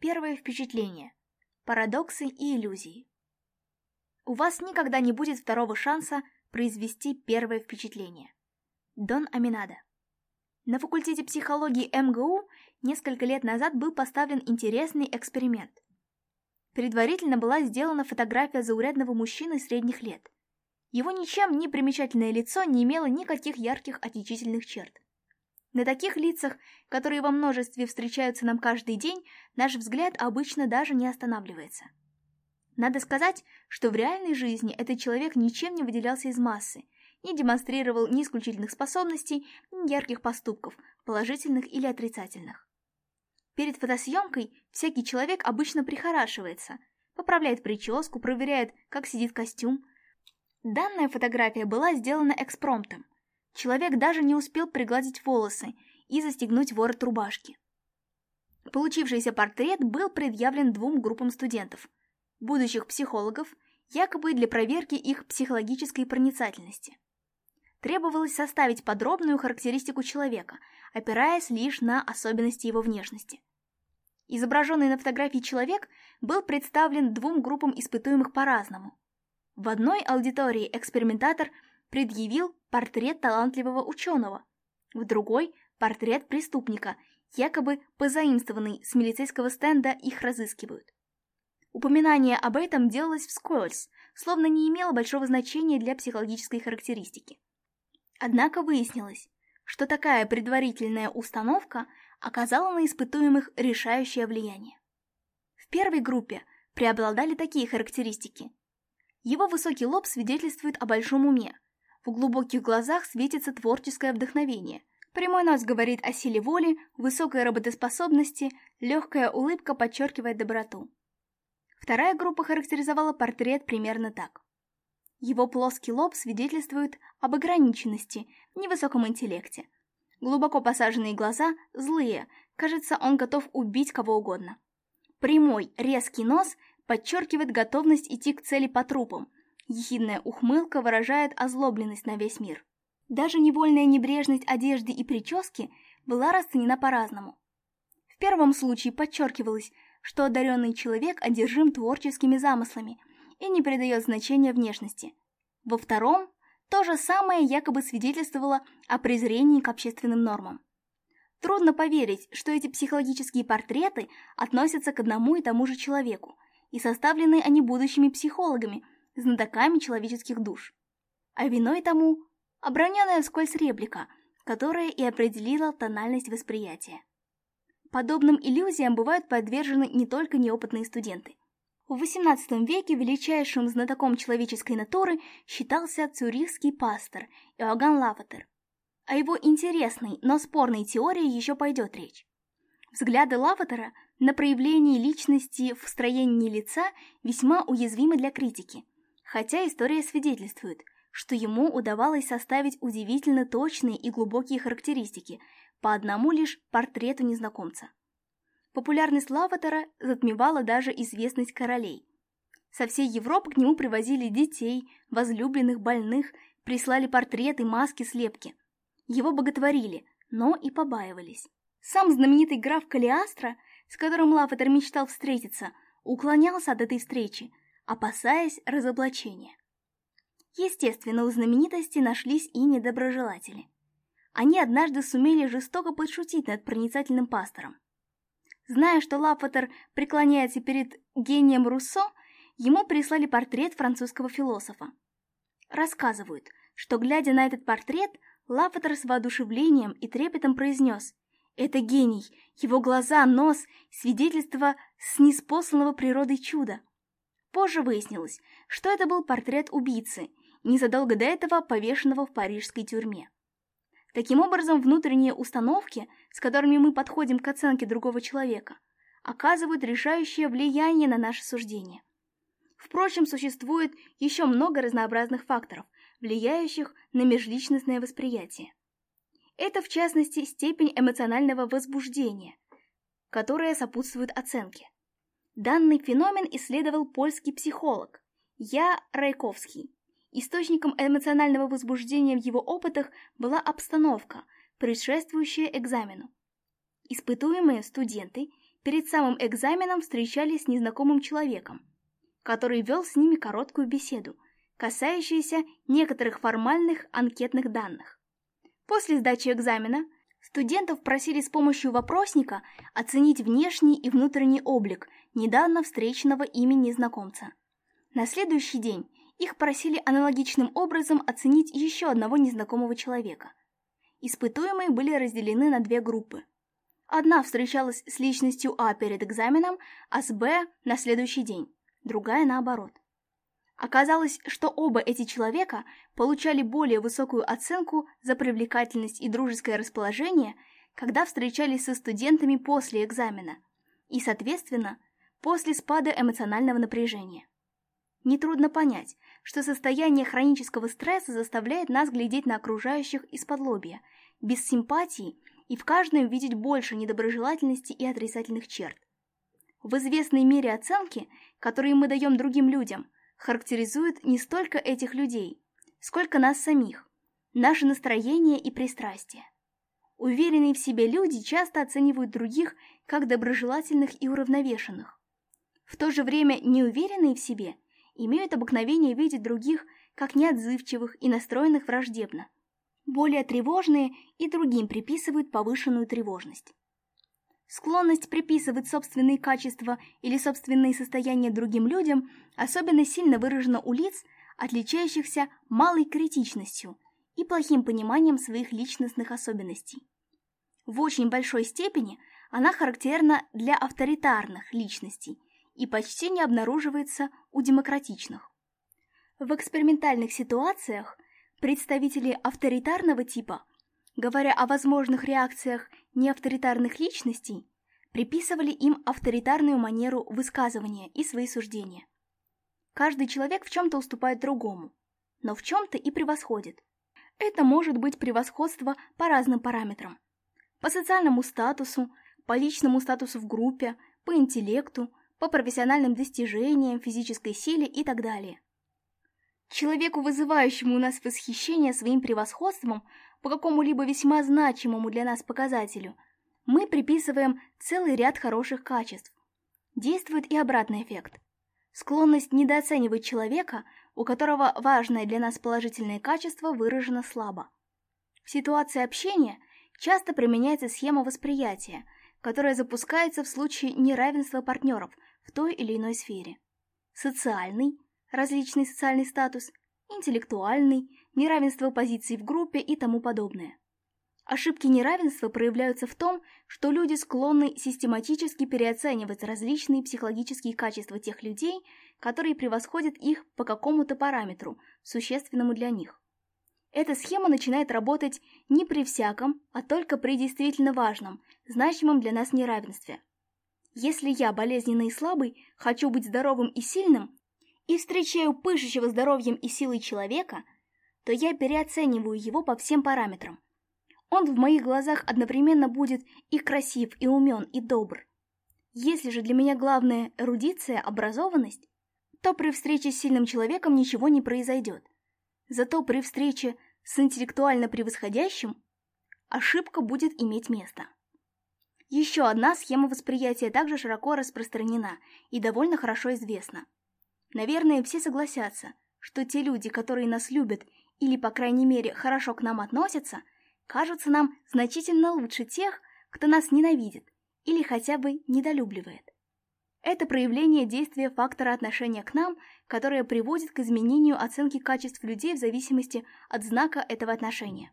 Первое впечатление. Парадоксы и иллюзии. У вас никогда не будет второго шанса произвести первое впечатление. Дон Аминада. На факультете психологии МГУ несколько лет назад был поставлен интересный эксперимент. Предварительно была сделана фотография заурядного мужчины средних лет. Его ничем не примечательное лицо не имело никаких ярких отличительных черт. На таких лицах, которые во множестве встречаются нам каждый день, наш взгляд обычно даже не останавливается. Надо сказать, что в реальной жизни этот человек ничем не выделялся из массы, не демонстрировал ни исключительных способностей, ни ярких поступков, положительных или отрицательных. Перед фотосъемкой всякий человек обычно прихорашивается, поправляет прическу, проверяет, как сидит костюм. Данная фотография была сделана экспромтом – Человек даже не успел пригладить волосы и застегнуть ворот рубашки. Получившийся портрет был предъявлен двум группам студентов, будущих психологов, якобы для проверки их психологической проницательности. Требовалось составить подробную характеристику человека, опираясь лишь на особенности его внешности. Изображенный на фотографии человек был представлен двум группам испытуемых по-разному. В одной аудитории экспериментатор – предъявил портрет талантливого ученого, в другой – портрет преступника, якобы позаимствованный с милицейского стенда их разыскивают. Упоминание об этом делалось вскользь, словно не имело большого значения для психологической характеристики. Однако выяснилось, что такая предварительная установка оказала на испытуемых решающее влияние. В первой группе преобладали такие характеристики. Его высокий лоб свидетельствует о большом уме – в глубоких глазах светится творческое вдохновение. Прямой нос говорит о силе воли, высокой работоспособности, легкая улыбка подчеркивает доброту. Вторая группа характеризовала портрет примерно так. Его плоский лоб свидетельствует об ограниченности, невысоком интеллекте. Глубоко посаженные глаза злые, кажется, он готов убить кого угодно. Прямой, резкий нос подчеркивает готовность идти к цели по трупам – Ехидная ухмылка выражает озлобленность на весь мир. Даже невольная небрежность одежды и прически была расценена по-разному. В первом случае подчеркивалось, что одаренный человек одержим творческими замыслами и не придает значения внешности. Во втором то же самое якобы свидетельствовало о презрении к общественным нормам. Трудно поверить, что эти психологические портреты относятся к одному и тому же человеку, и составлены они будущими психологами – знатоками человеческих душ. А виной тому – оброненная вскользь реплика, которая и определила тональность восприятия. Подобным иллюзиям бывают подвержены не только неопытные студенты. В XVIII веке величайшим знатоком человеческой натуры считался цюрихский пастор Иоганн Лаватер. О его интересной, но спорной теории еще пойдет речь. Взгляды Лаватера на проявление личности в строении лица весьма уязвимы для критики – Хотя история свидетельствует, что ему удавалось составить удивительно точные и глубокие характеристики по одному лишь портрету незнакомца. Популярность Лаватора затмевала даже известность королей. Со всей Европы к нему привозили детей, возлюбленных, больных, прислали портреты, маски, слепки. Его боготворили, но и побаивались. Сам знаменитый граф Калиастро, с которым Лаватор мечтал встретиться, уклонялся от этой встречи, опасаясь разоблачения. Естественно, у знаменитости нашлись и недоброжелатели. Они однажды сумели жестоко подшутить над проницательным пастором. Зная, что Лапотер преклоняется перед гением Руссо, ему прислали портрет французского философа. Рассказывают, что, глядя на этот портрет, Лапотер с воодушевлением и трепетом произнес «Это гений! Его глаза, нос – свидетельство с неспосланного природой чуда!» Позже выяснилось, что это был портрет убийцы, незадолго до этого повешенного в парижской тюрьме. Таким образом, внутренние установки, с которыми мы подходим к оценке другого человека, оказывают решающее влияние на наше суждение. Впрочем, существует еще много разнообразных факторов, влияющих на межличностное восприятие. Это, в частности, степень эмоционального возбуждения, которая сопутствует оценке. Данный феномен исследовал польский психолог Я Райковский. Источником эмоционального возбуждения в его опытах была обстановка, предшествующая экзамену. Испытуемые студенты перед самым экзаменом встречались с незнакомым человеком, который вел с ними короткую беседу, касающуюся некоторых формальных анкетных данных. После сдачи экзамена – Студентов просили с помощью вопросника оценить внешний и внутренний облик недавно встреченного ими незнакомца. На следующий день их просили аналогичным образом оценить еще одного незнакомого человека. Испытуемые были разделены на две группы. Одна встречалась с личностью А перед экзаменом, а с Б на следующий день, другая наоборот. Оказалось, что оба эти человека получали более высокую оценку за привлекательность и дружеское расположение, когда встречались со студентами после экзамена, и, соответственно, после спада эмоционального напряжения. Нетрудно понять, что состояние хронического стресса заставляет нас глядеть на окружающих из-под лобья, без симпатии и в каждом видеть больше недоброжелательности и отрицательных черт. В известной мере оценки, которые мы даем другим людям – характеризует не столько этих людей, сколько нас самих, наше настроение и пристрастие. Уверенные в себе люди часто оценивают других как доброжелательных и уравновешенных. В то же время неуверенные в себе имеют обыкновение видеть других как неотзывчивых и настроенных враждебно. Более тревожные и другим приписывают повышенную тревожность. Склонность приписывать собственные качества или собственные состояния другим людям особенно сильно выражена у лиц, отличающихся малой критичностью и плохим пониманием своих личностных особенностей. В очень большой степени она характерна для авторитарных личностей и почти не обнаруживается у демократичных. В экспериментальных ситуациях представители авторитарного типа, говоря о возможных реакциях неавторитарных личностей приписывали им авторитарную манеру высказывания и свои суждения. Каждый человек в чем-то уступает другому, но в чем-то и превосходит. Это может быть превосходство по разным параметрам. По социальному статусу, по личному статусу в группе, по интеллекту, по профессиональным достижениям, физической силе и так далее. Человеку, вызывающему у нас восхищение своим превосходством, по какому-либо весьма значимому для нас показателю, мы приписываем целый ряд хороших качеств. Действует и обратный эффект. Склонность недооценивать человека, у которого важное для нас положительное качество выражено слабо. В ситуации общения часто применяется схема восприятия, которая запускается в случае неравенства партнеров в той или иной сфере. Социальный, различный социальный статус, интеллектуальный, неравенство позиций в группе и тому подобное. Ошибки неравенства проявляются в том, что люди склонны систематически переоценивать различные психологические качества тех людей, которые превосходят их по какому-то параметру, существенному для них. Эта схема начинает работать не при всяком, а только при действительно важном, значимом для нас неравенстве. Если я болезненный и слабый, хочу быть здоровым и сильным, и встречаю пышущего здоровьем и силой человека, то я переоцениваю его по всем параметрам. Он в моих глазах одновременно будет и красив, и умен, и добр. Если же для меня главное эрудиция, образованность, то при встрече с сильным человеком ничего не произойдет. Зато при встрече с интеллектуально превосходящим ошибка будет иметь место. Еще одна схема восприятия также широко распространена и довольно хорошо известна – Наверное, все согласятся, что те люди, которые нас любят или, по крайней мере, хорошо к нам относятся, кажутся нам значительно лучше тех, кто нас ненавидит или хотя бы недолюбливает. Это проявление действия фактора отношения к нам, которое приводит к изменению оценки качеств людей в зависимости от знака этого отношения.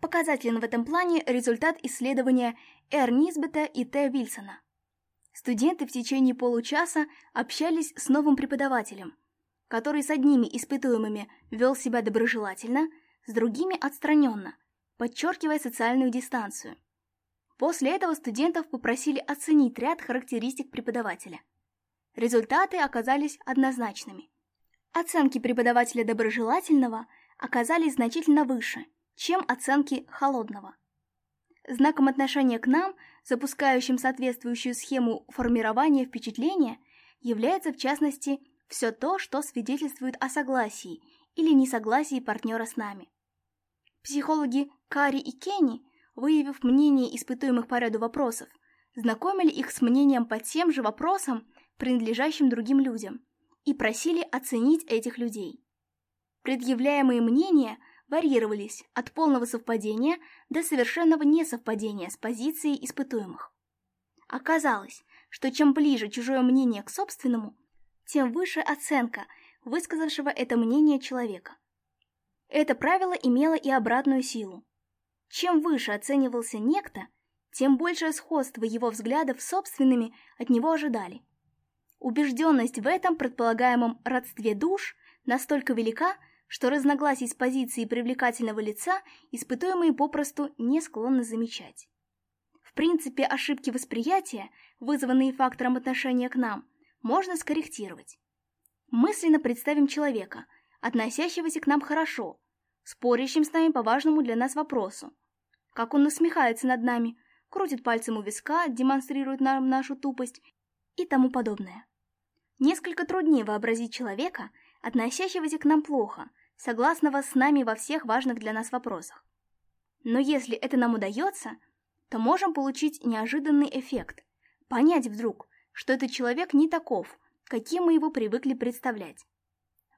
Показателен в этом плане результат исследования Эр Низбета и Т. Вильсона студенты в течение получаса общались с новым преподавателем, который с одними испытуемыми вел себя доброжелательно, с другими отстраненно, подчеркивая социальную дистанцию. После этого студентов попросили оценить ряд характеристик преподавателя. Результаты оказались однозначными. Оценки преподавателя доброжелательного оказались значительно выше, чем оценки холодного. Знаком отношения к нам, запускающим соответствующую схему формирования впечатления, является в частности все то, что свидетельствует о согласии или несогласии партнера с нами. Психологи Кари и Кенни, выявив мнение испытуемых по ряду вопросов, знакомили их с мнением по тем же вопросам, принадлежащим другим людям, и просили оценить этих людей. Предъявляемые мнения – варьировались от полного совпадения до совершенного несовпадения с позицией испытуемых. Оказалось, что чем ближе чужое мнение к собственному, тем выше оценка высказавшего это мнение человека. Это правило имело и обратную силу. Чем выше оценивался некто, тем большее сходство его взглядов с собственными от него ожидали. Убежденность в этом предполагаемом родстве душ настолько велика, что разногласий с позиции привлекательного лица испытуемые попросту не склонны замечать. В принципе, ошибки восприятия, вызванные фактором отношения к нам, можно скорректировать. Мысленно представим человека, относящегося к нам хорошо, спорящим с нами по важному для нас вопросу. Как он насмехается над нами, крутит пальцем у виска, демонстрирует нам нашу тупость и тому подобное. Несколько труднее вообразить человека – относящегося к нам плохо, согласного с нами во всех важных для нас вопросах. Но если это нам удается, то можем получить неожиданный эффект, понять вдруг, что этот человек не таков, каким мы его привыкли представлять.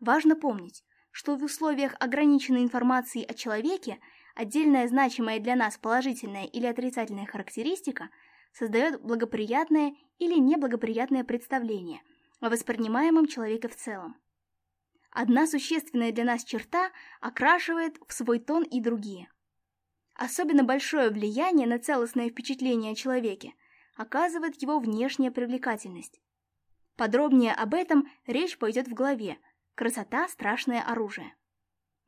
Важно помнить, что в условиях ограниченной информации о человеке отдельная значимая для нас положительная или отрицательная характеристика создает благоприятное или неблагоприятное представление о воспринимаемом человеке в целом. Одна существенная для нас черта окрашивает в свой тон и другие. Особенно большое влияние на целостное впечатление о человеке оказывает его внешняя привлекательность. Подробнее об этом речь пойдет в главе «Красота – страшное оружие».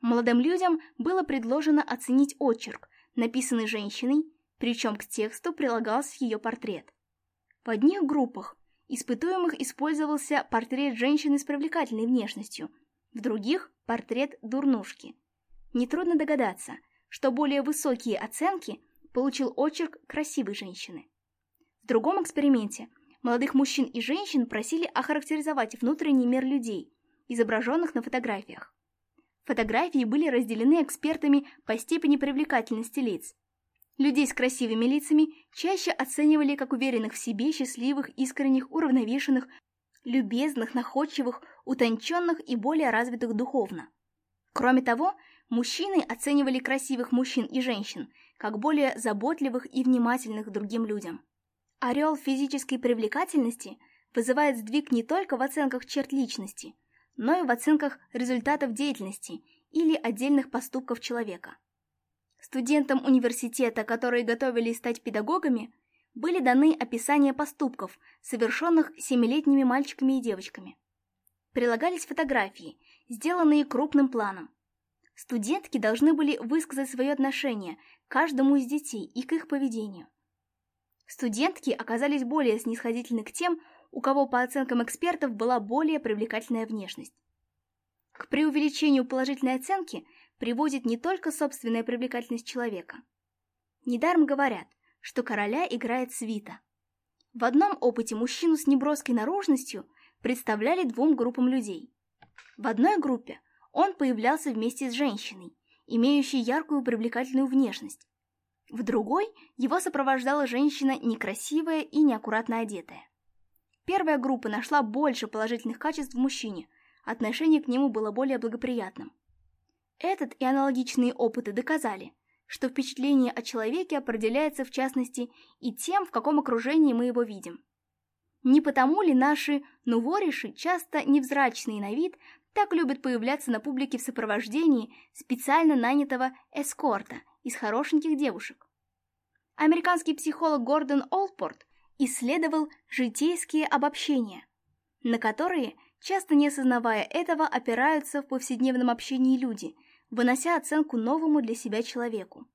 Молодым людям было предложено оценить очерк, написанный женщиной, причем к тексту прилагался ее портрет. В одних группах испытуемых использовался портрет женщины с привлекательной внешностью – в других – портрет дурнушки. Нетрудно догадаться, что более высокие оценки получил очерк красивой женщины. В другом эксперименте молодых мужчин и женщин просили охарактеризовать внутренний мир людей, изображенных на фотографиях. Фотографии были разделены экспертами по степени привлекательности лиц. Людей с красивыми лицами чаще оценивали как уверенных в себе, счастливых, искренних, уравновешенных, любезных, находчивых, утонченных и более развитых духовно. Кроме того, мужчины оценивали красивых мужчин и женщин как более заботливых и внимательных другим людям. Орел физической привлекательности вызывает сдвиг не только в оценках черт личности, но и в оценках результатов деятельности или отдельных поступков человека. Студентам университета, которые готовились стать педагогами, были даны описания поступков, совершенных семилетними мальчиками и девочками. Прилагались фотографии, сделанные крупным планом. Студентки должны были высказать свое отношение к каждому из детей и к их поведению. Студентки оказались более снисходительны к тем, у кого по оценкам экспертов была более привлекательная внешность. К преувеличению положительной оценки приводит не только собственная привлекательность человека. Недаром говорят – что короля играет свита. В одном опыте мужчину с неброской наружностью представляли двум группам людей. В одной группе он появлялся вместе с женщиной, имеющей яркую привлекательную внешность. В другой его сопровождала женщина некрасивая и неаккуратно одетая. Первая группа нашла больше положительных качеств в мужчине, отношение к нему было более благоприятным. Этот и аналогичные опыты доказали – что впечатление о человеке определяется в частности и тем, в каком окружении мы его видим. Не потому ли наши нувориши, часто невзрачные на вид, так любят появляться на публике в сопровождении специально нанятого эскорта из хорошеньких девушек? Американский психолог Гордон Олпорт исследовал житейские обобщения, на которые, часто не осознавая этого, опираются в повседневном общении люди – вынося оценку новому для себя человеку.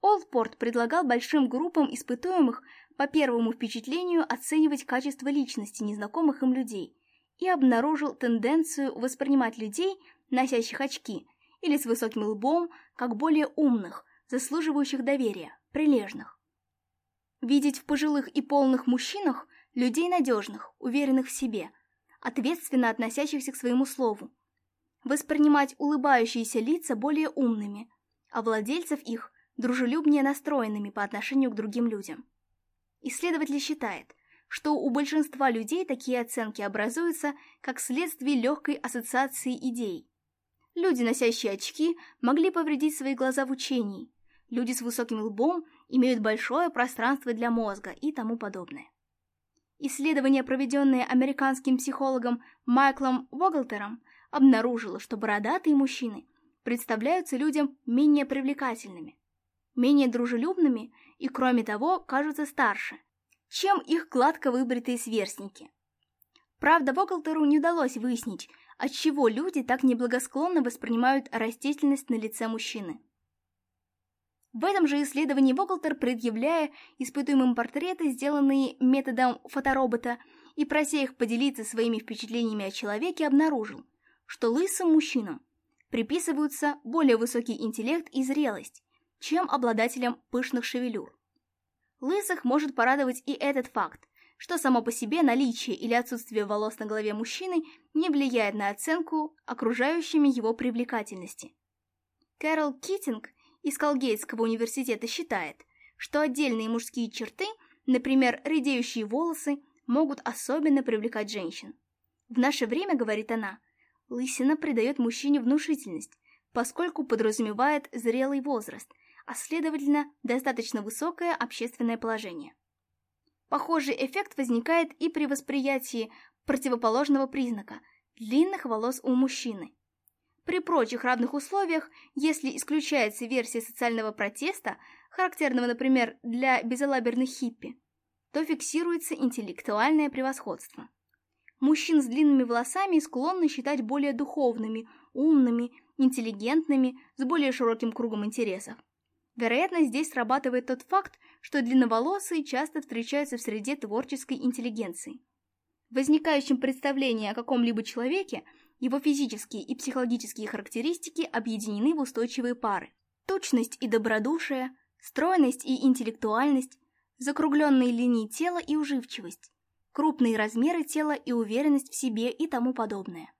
Олдпорт предлагал большим группам испытуемых по первому впечатлению оценивать качество личности незнакомых им людей и обнаружил тенденцию воспринимать людей, носящих очки или с высоким лбом, как более умных, заслуживающих доверия, прилежных. Видеть в пожилых и полных мужчинах людей надежных, уверенных в себе, ответственно относящихся к своему слову, воспринимать улыбающиеся лица более умными, а владельцев их – дружелюбнее настроенными по отношению к другим людям. Исследователь считает, что у большинства людей такие оценки образуются как следствие легкой ассоциации идей. Люди, носящие очки, могли повредить свои глаза в учении, люди с высоким лбом имеют большое пространство для мозга и тому подобное. Исследования, проведенные американским психологом Майклом Воглтером, обнаружила, что бородатые мужчины представляются людям менее привлекательными, менее дружелюбными и, кроме того, кажутся старше, чем их гладко выбритые сверстники. Правда, Воклтеру не удалось выяснить, отчего люди так неблагосклонно воспринимают растительность на лице мужчины. В этом же исследовании Воклтер, предъявляя испытуемым портреты, сделанные методом фоторобота, и прося их поделиться своими впечатлениями о человеке, обнаружил, что лысым мужчинам приписываются более высокий интеллект и зрелость, чем обладателям пышных шевелюр. Лысых может порадовать и этот факт, что само по себе наличие или отсутствие волос на голове мужчины не влияет на оценку окружающими его привлекательности. Кэрол Китинг из Колгейтского университета считает, что отдельные мужские черты, например, редеющие волосы, могут особенно привлекать женщин. В наше время, говорит она, – Лысина придает мужчине внушительность, поскольку подразумевает зрелый возраст, а следовательно, достаточно высокое общественное положение. Похожий эффект возникает и при восприятии противоположного признака – длинных волос у мужчины. При прочих равных условиях, если исключается версия социального протеста, характерного, например, для безалаберных хиппи, то фиксируется интеллектуальное превосходство. Мужчин с длинными волосами склонны считать более духовными, умными, интеллигентными, с более широким кругом интересов. Вероятно, здесь срабатывает тот факт, что длинноволосые часто встречаются в среде творческой интеллигенции. В возникающем представлении о каком-либо человеке его физические и психологические характеристики объединены в устойчивые пары. Точность и добродушие, стройность и интеллектуальность, закругленные линии тела и уживчивость крупные размеры тела и уверенность в себе и тому подобное.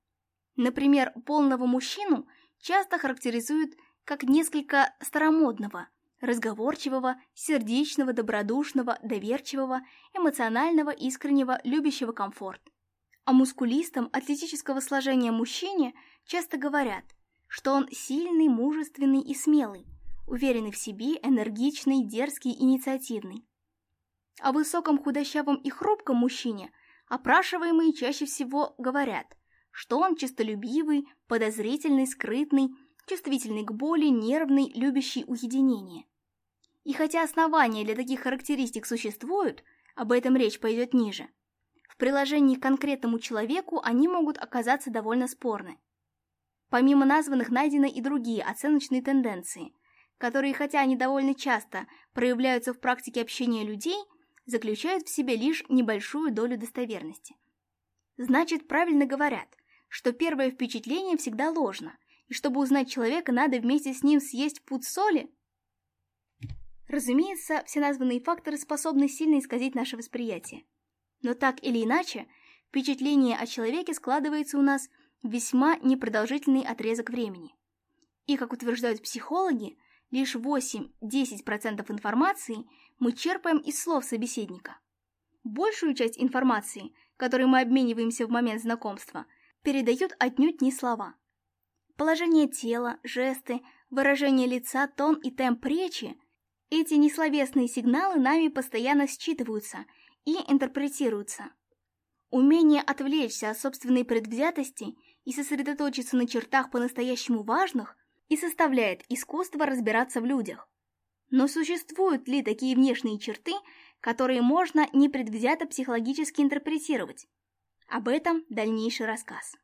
Например, полного мужчину часто характеризуют как несколько старомодного, разговорчивого, сердечного, добродушного, доверчивого, эмоционального, искреннего, любящего комфорт. А мускулистом, атлетического сложения мужчине часто говорят, что он сильный, мужественный и смелый, уверенный в себе, энергичный, дерзкий, инициативный. О высоком, худощавом и хрупком мужчине опрашиваемые чаще всего говорят, что он честолюбивый, подозрительный, скрытный, чувствительный к боли, нервный, любящий уединение. И хотя основания для таких характеристик существуют, об этом речь пойдет ниже, в приложении к конкретному человеку они могут оказаться довольно спорны. Помимо названных найдены и другие оценочные тенденции, которые, хотя они довольно часто проявляются в практике общения людей, заключают в себе лишь небольшую долю достоверности. Значит, правильно говорят, что первое впечатление всегда ложно, и чтобы узнать человека, надо вместе с ним съесть пуд соли? Разумеется, все названные факторы способны сильно исказить наше восприятие. Но так или иначе, впечатление о человеке складывается у нас в весьма непродолжительный отрезок времени. И, как утверждают психологи, лишь 8-10% информации – мы черпаем из слов собеседника. Большую часть информации, которой мы обмениваемся в момент знакомства, передают отнюдь не слова. Положение тела, жесты, выражение лица, тон и темп речи – эти несловесные сигналы нами постоянно считываются и интерпретируются. Умение отвлечься от собственной предвзятости и сосредоточиться на чертах по-настоящему важных и составляет искусство разбираться в людях. Но существуют ли такие внешние черты, которые можно непредвзято психологически интерпретировать? Об этом дальнейший рассказ.